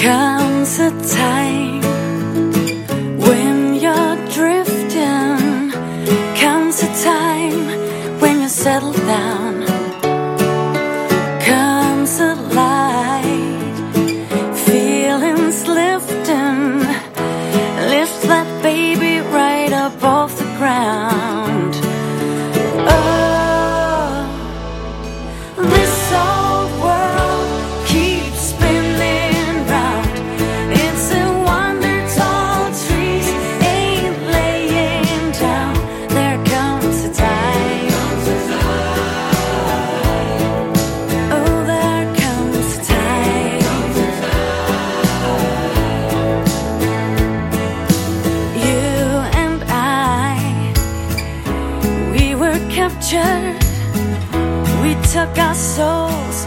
comes a time when you're drifting, comes a time. When you settle down, comes a light, feelings lifting, lift that baby right above the ground. We took our souls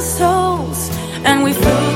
souls and we flew